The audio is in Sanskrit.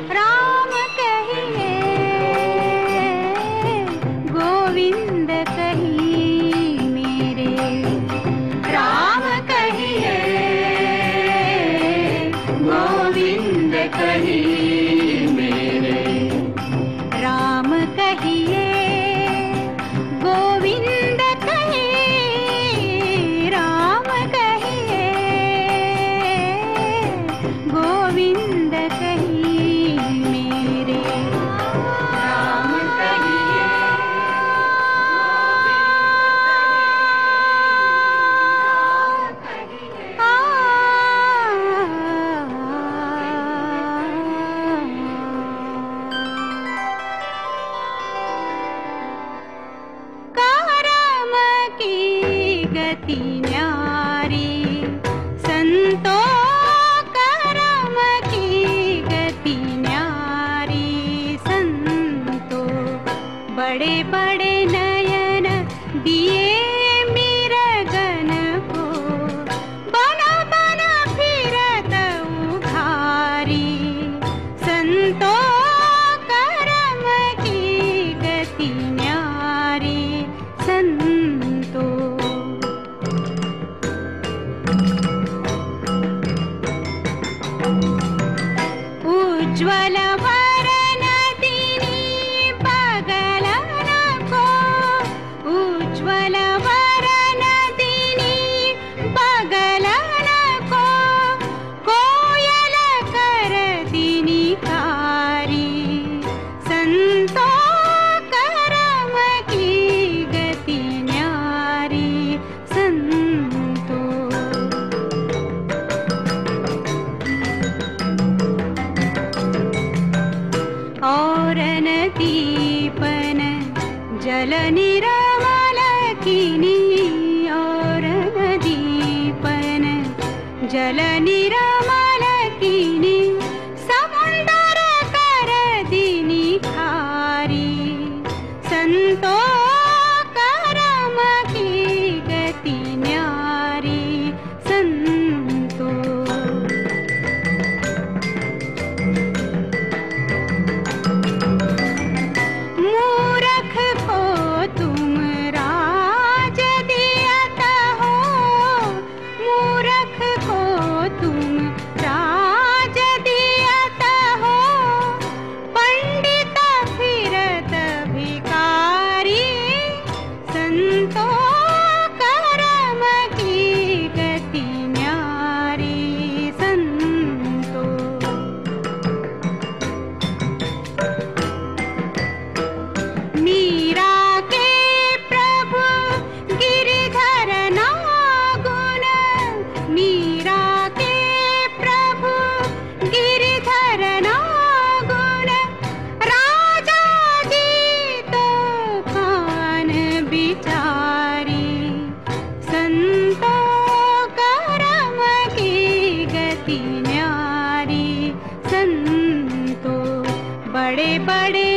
name? Ram बड़े बड़े नयन दिए मेरा गन को। बना बना फिरत दि संतो करम की गति न्यारी संतो। उज्ज्वल जलनिरा मलिनी और नदीपन जलनिरा 等到。बड़े बड़े